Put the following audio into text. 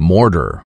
mortar.